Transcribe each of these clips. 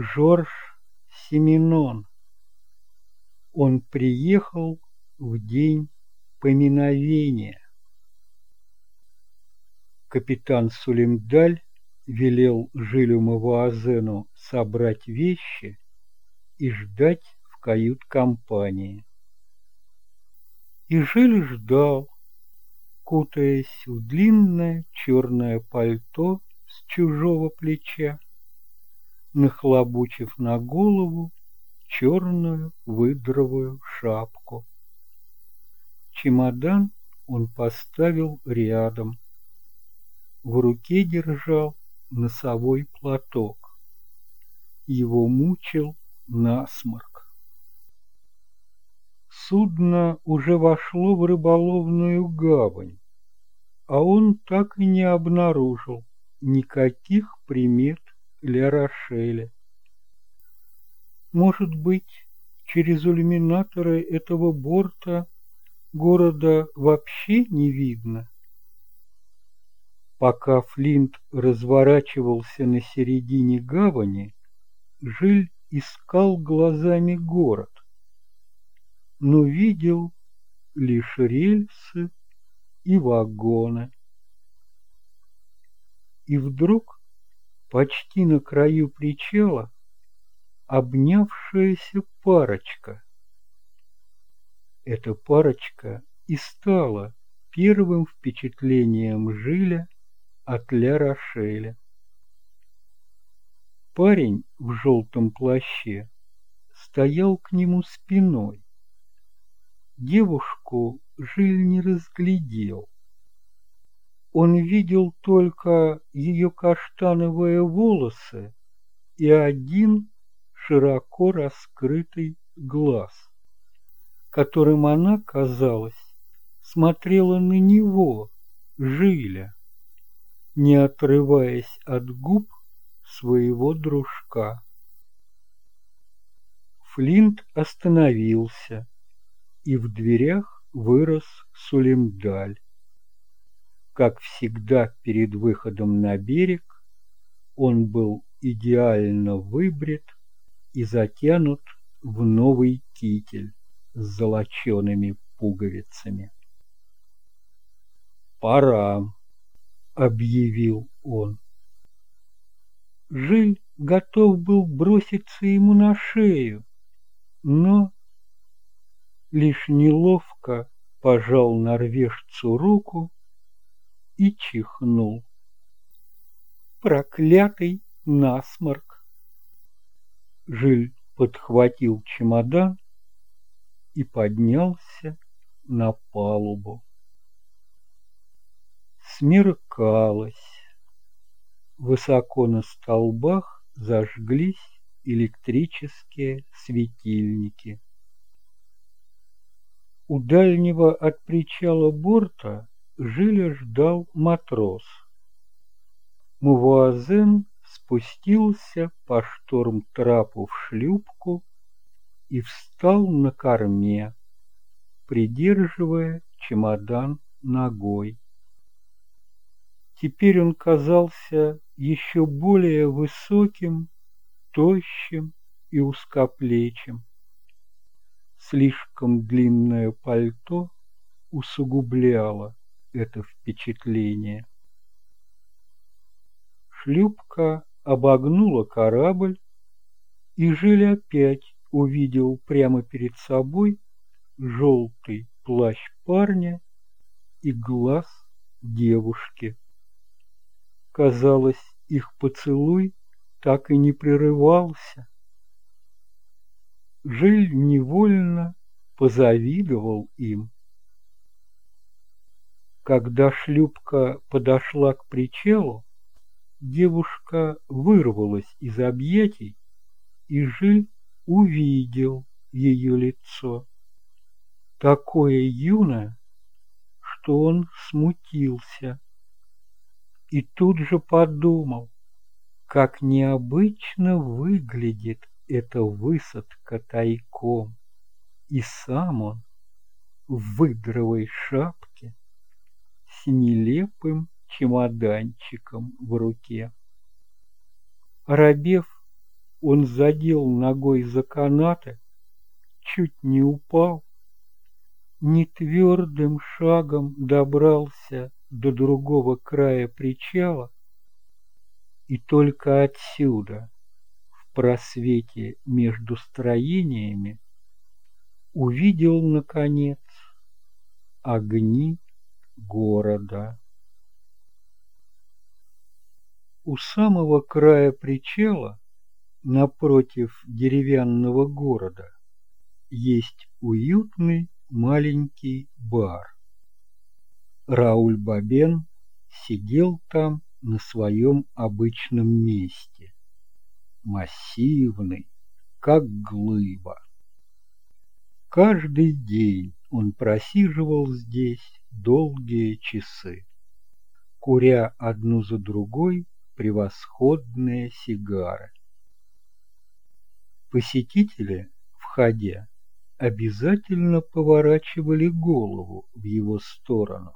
Жорж Семенон. Он приехал в день поминовения. Капитан Сулимдаль велел Жилю Мавуазену собрать вещи и ждать в кают-компании. И Жиль ждал, кутаясь в длинное черное пальто с чужого плеча, нахлобучив на голову черную выдровую шапку. Чемодан он поставил рядом. В руке держал носовой платок. Его мучил насморк. Судно уже вошло в рыболовную гавань, а он так и не обнаружил никаких примет Ля Рошеля. Может быть, через иллюминаторы этого борта города вообще не видно? Пока Флинт разворачивался на середине гавани, Жиль искал глазами город, но видел лишь рельсы и вагоны. И вдруг, почти на краю причала, обнявшаяся парочка. Эта парочка и стала первым впечатлением Жиля от Ля Рошеля. Парень в желтом плаще стоял к нему спиной. Девушку Жиль не разглядел. Он видел только ее каштановые волосы и один широко раскрытый глаз, которым она, казалось, смотрела на него, Жиля не отрываясь от губ своего дружка. Флинт остановился, и в дверях вырос Сулемдаль. Как всегда перед выходом на берег, он был идеально выбрит и затянут в новый китель с золочеными пуговицами. «Пора», объявил он. Жиль готов был броситься ему на шею, но лишь неловко пожал норвежцу руку и чихнул. Проклятый насморк! Жиль подхватил чемодан и поднялся на палубу. Смеркалось. Высоко на столбах зажглись электрические светильники. У дальнего от причала борта Жиля ждал матрос. Мувуазен спустился по шторм-трапу в шлюпку и встал на корме, придерживая чемодан ногой. Теперь он казался еще более высоким, тощим и узкоплечим. Слишком длинное пальто усугубляло это впечатление. Шлюпка обогнула корабль, и Жиль опять увидел прямо перед собой желтый плащ парня и глаз девушки. Казалось, их поцелуй так и не прерывался. Жиль невольно позавидовал им. Когда шлюпка подошла к причалу, девушка вырвалась из объятий, и Жиль увидел ее лицо. Такое юное, что он смутился и тут же подумал, как необычно выглядит эта высадка тайком, и сам он в выдровой шапке нелепым чемоданчиком в руке. Рабев Он задел ногой за канаты, чуть не упал, нетвердым шагом добрался до другого края причала, и только отсюда, в просвете между строениями, увидел, наконец, огни города. У самого края причала, напротив деревянного города, есть уютный маленький бар. Рауль Бабен сидел там на своем обычном месте, массивный, как глыба. Каждый день он просиживал здесь долгие часы, куря одну за другой превосходные сигары. Посетители, входя, обязательно поворачивали голову в его сторону.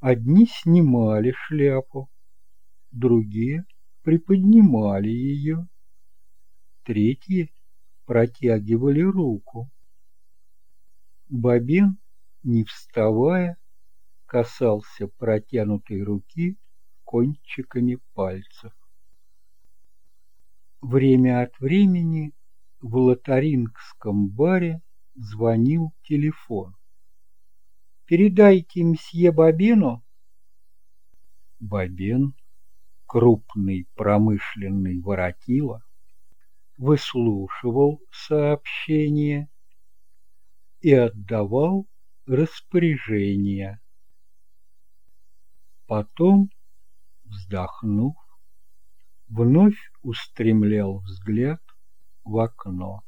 Одни снимали шляпу, другие приподнимали ее, третьи протягивали руку. Бабин, не вставая, касался протянутой руки кончиками пальцев. Время от времени в лотарингском баре звонил телефон. «Передайте мсье Бабену». Бабен, крупный промышленный воротила, выслушивал сообщение и отдавал распоряжения. Потом, вздохнув, вновь устремлял взгляд в окно.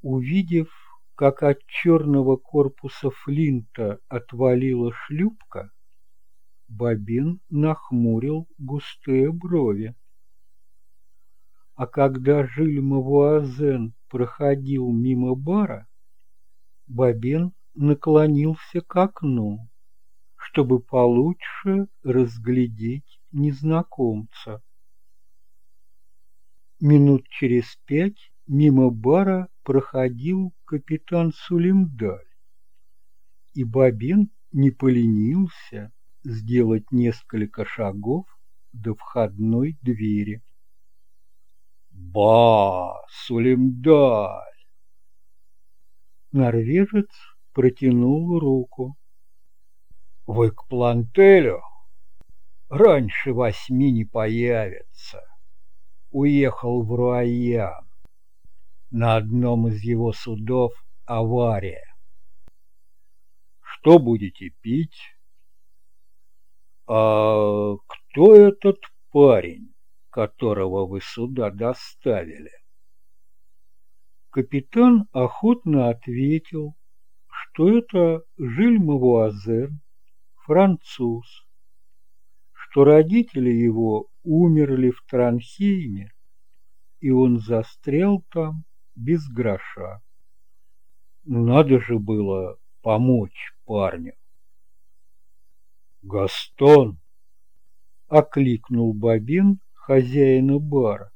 Увидев, как от черного корпуса Флинта отвалила шлюпка, Бабин нахмурил густые брови. А когда Жиль-Мавуазен проходил мимо бара, Бабин наклонился к окну, чтобы получше разглядеть незнакомца. Минут через пять мимо бара проходил капитан Сулимдаль, и Бабин не поленился сделать несколько шагов до входной двери. «Ба, Сулимдаль!» Норвежец протянул руку. «Вы к Плантелю? Раньше восьми не появится» уехал в Руайян. На одном из его судов авария. Что будете пить? А кто этот парень, которого вы сюда доставили? Капитан охотно ответил, что это Жиль-Мавуазен, француз, что родители его умерли в Транхейме, и он застрял там без гроша. Надо же было помочь парню. «Гастон!» — окликнул Бабин хозяина бара.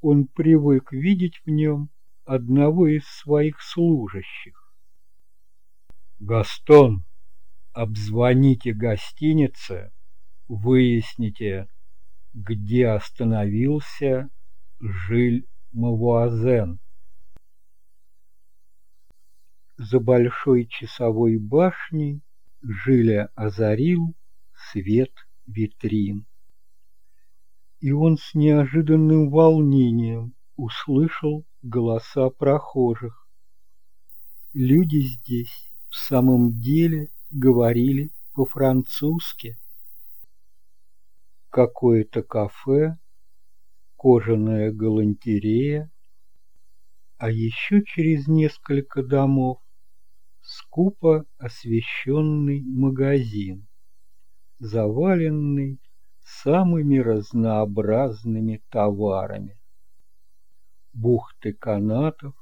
Он привык видеть в нем одного из своих служащих. «Гастон, обзвоните гостинице, выясните, где остановился Жиль Мавуазен. За большой часовой башней Жиля озарил свет витрин. И он с неожиданным волнением услышал голоса прохожих. Люди здесь в самом деле говорили по-французски какое-то кафе, кожаная галантерея, а еще через несколько домов скупо освещенный магазин, заваленный самыми разнообразными товарами. Бухты канатов,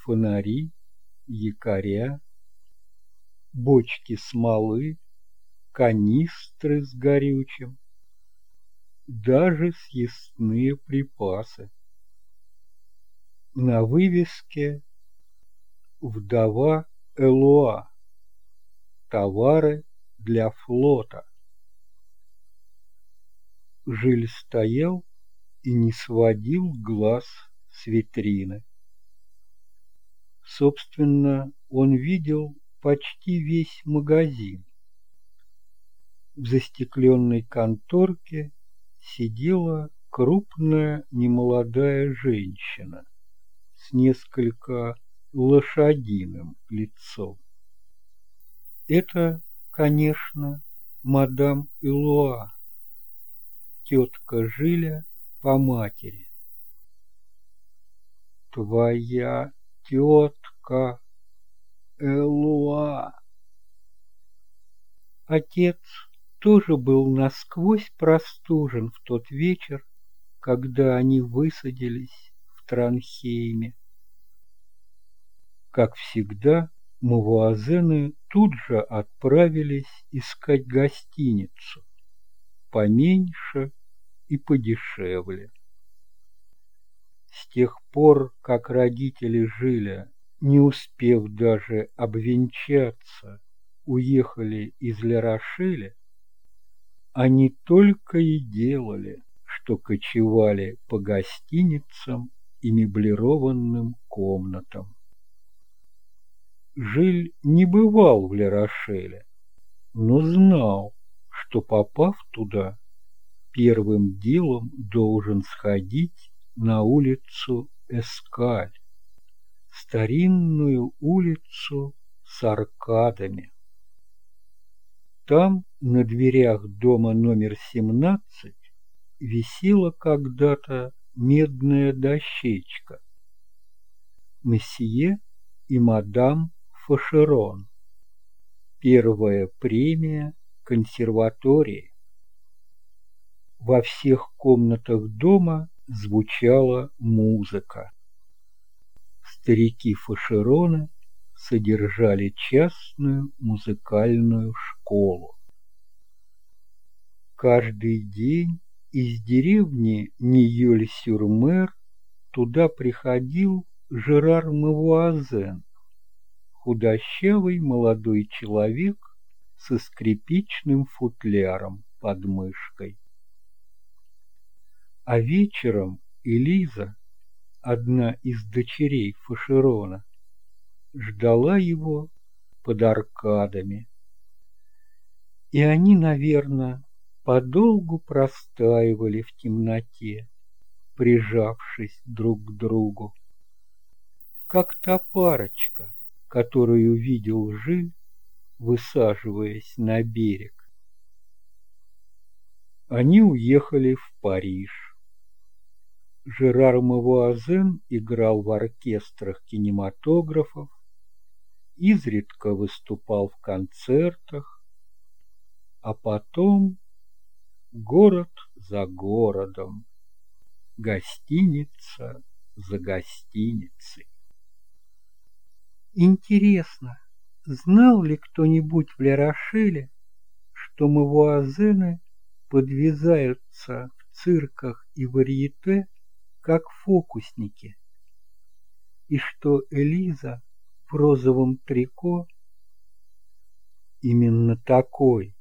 фонари, якоря, бочки смолы, канистры с горючим, даже съестные припасы. На вывеске «Вдова Элуа. Товары для флота». Жиль стоял и не сводил глаз с витрины. Собственно, он видел почти весь магазин. В застекленной конторке сидела крупная немолодая женщина с несколько лошадиным лицом. Это, конечно, мадам Илуа, тетка Жиля по матери. Твоя тетка Элуа. Отец тоже был насквозь простужен в тот вечер, когда они высадились в Транхейме. Как всегда, мувуазены тут же отправились искать гостиницу, поменьше и подешевле. С тех пор, как родители жили, не успев даже обвенчаться, уехали из Лерошеля, они только и делали, что кочевали по гостиницам и меблированным комнатам. Жиль не бывал в Лерошеле, но знал, что, попав туда, первым делом должен сходить на улицу Эскаль, старинную улицу с аркадами. Там, на дверях дома номер 17, висела когда-то медная дощечка. Месье и мадам Фашерон. Первая премия консерватории. Во всех комнатах дома звучала музыка. Старики Фашерона содержали частную музыкальную школу. Каждый день из деревни Ниёль-Сюр-Мэр туда приходил Жерар Мавуазен, худощавый молодой человек со скрипичным футляром под мышкой. А вечером Элиза, одна из дочерей Фашерона, ждала его под аркадами. И они, наверное, подолгу простаивали в темноте, прижавшись друг к другу. Как та парочка, которую видел Жиль, высаживаясь на берег. Они уехали в Париж. Жерар Мавуазен играл в оркестрах кинематографов, изредка выступал в концертах, а потом город за городом, гостиница за гостиницей. Интересно, знал ли кто-нибудь в Лерошеле, что мавуазены подвязаются в цирках и варьете, как фокусники, и что Элиза в розовом трико, именно такой,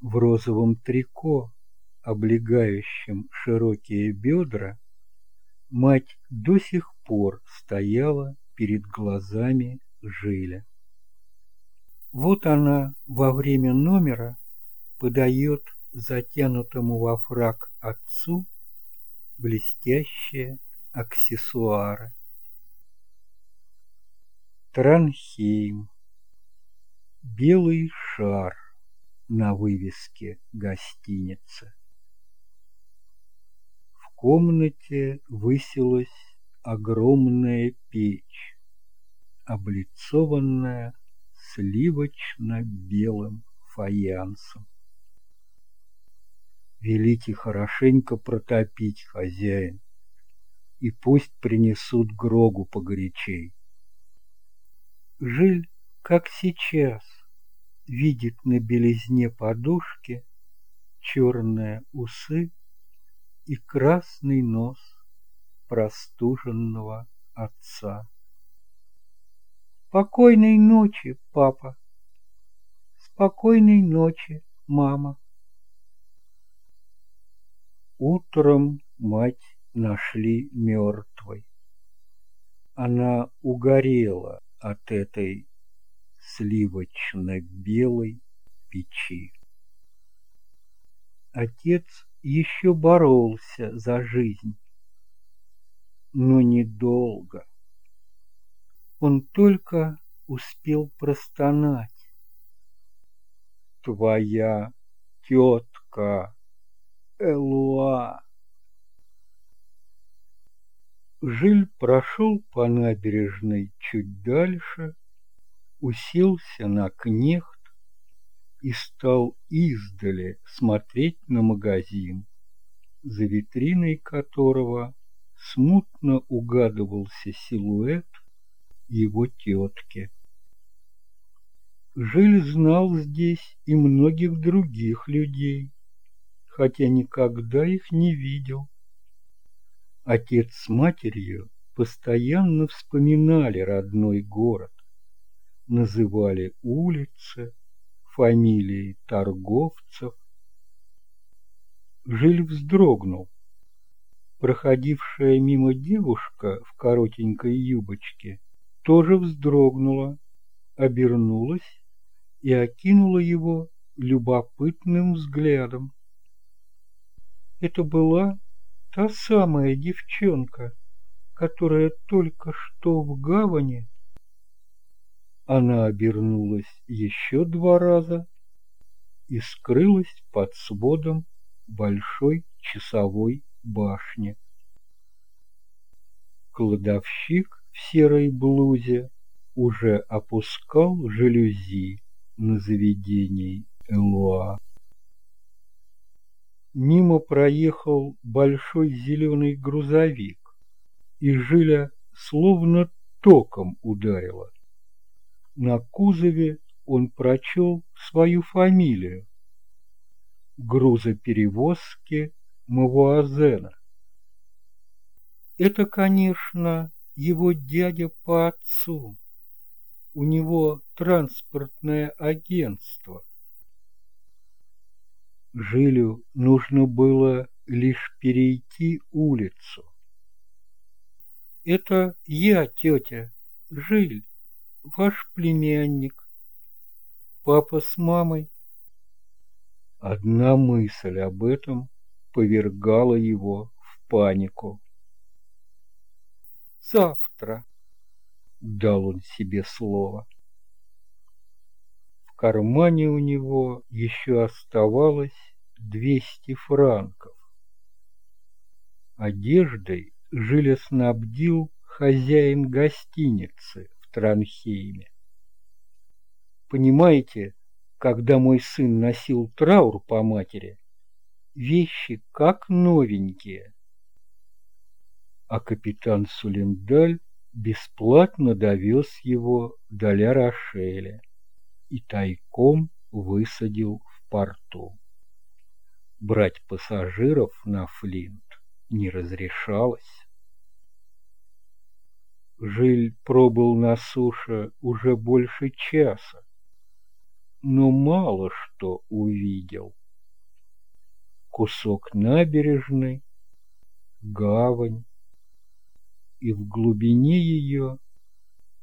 в розовом трико, облегающем широкие бедра, мать до сих пор стояла перед глазами Жиля. Вот она во время номера подает затянутому во фраг отцу блестящие аксессуары. Транхейм. Белый шар на вывеске гостиницы. В комнате высилась огромная печь, облицованная сливочно-белым фаянсом. Велите хорошенько протопить, хозяин, и пусть принесут грогу погорячей. Жиль, как сейчас, видит на белизне подушки черные усы и красный нос простуженного отца. Спокойной ночи, папа. Спокойной ночи, мама. Утром мать нашли мертвой. Она угорела от этой сливочно-белой печи. Отец еще боролся за жизнь, но недолго. Он только успел простонать. Твоя тетка Элуа. Жиль прошел по набережной чуть дальше, уселся на кнехт и стал издали смотреть на магазин, за витриной которого смутно угадывался силуэт его тетки. Жиль знал здесь и многих других людей, хотя никогда их не видел. Отец с матерью постоянно вспоминали родной город, называли улицы, фамилии торговцев. Жиль вздрогнул. Проходившая мимо девушка в коротенькой юбочке тоже вздрогнула, обернулась и окинула его любопытным взглядом. Это была та самая девчонка, которая только что в гавани. Она обернулась еще два раза и скрылась под сводом большой часовой башни. Кладовщик в серой блузе уже опускал жалюзи на заведении Элуа. Мимо проехал большой зеленый грузовик, и Жиля словно током ударила. На кузове он прочел свою фамилию. Грузоперевозки Мавуазена. Это, конечно, его дядя по отцу. У него транспортное агентство. Жилю нужно было лишь перейти улицу. «Это я, тетя, Жиль, ваш племянник. Папа с мамой». Одна мысль об этом повергала его в панику. «Завтра», — дал он себе слово кармане у него еще оставалось двести франков. Одеждой Жиля снабдил хозяин гостиницы в Транхейме. Понимаете, когда мой сын носил траур по матери, вещи как новенькие. А капитан Сулендаль бесплатно довез его до Ля-Рошеля и тайком высадил в порту. Брать пассажиров на Флинт не разрешалось. Жиль пробыл на суше уже больше часа, но мало что увидел. Кусок набережной, гавань, и в глубине ее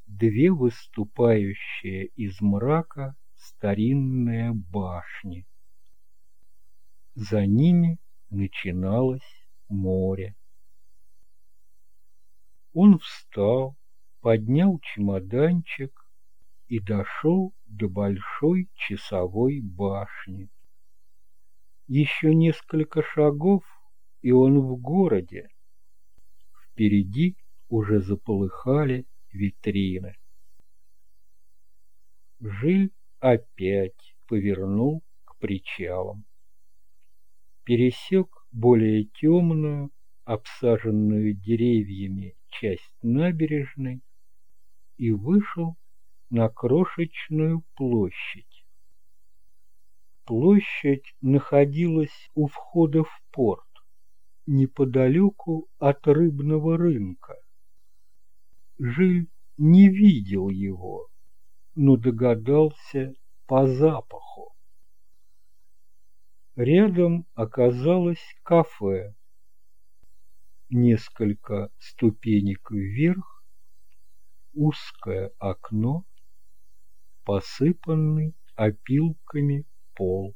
две выступающие из мрака старинные башни. За ними начиналось море. Он встал, поднял чемоданчик и дошел до большой часовой башни. Еще несколько шагов, и он в городе. Впереди уже заполыхали витрины. Жиль опять повернул к причалам. Пересек более темную, обсаженную деревьями часть набережной и вышел на крошечную площадь. Площадь находилась у входа в порт, неподалеку от рыбного рынка. Жиль не видел его, но догадался по запаху. Рядом оказалось кафе. Несколько ступенек вверх, узкое окно, посыпанный опилками пол.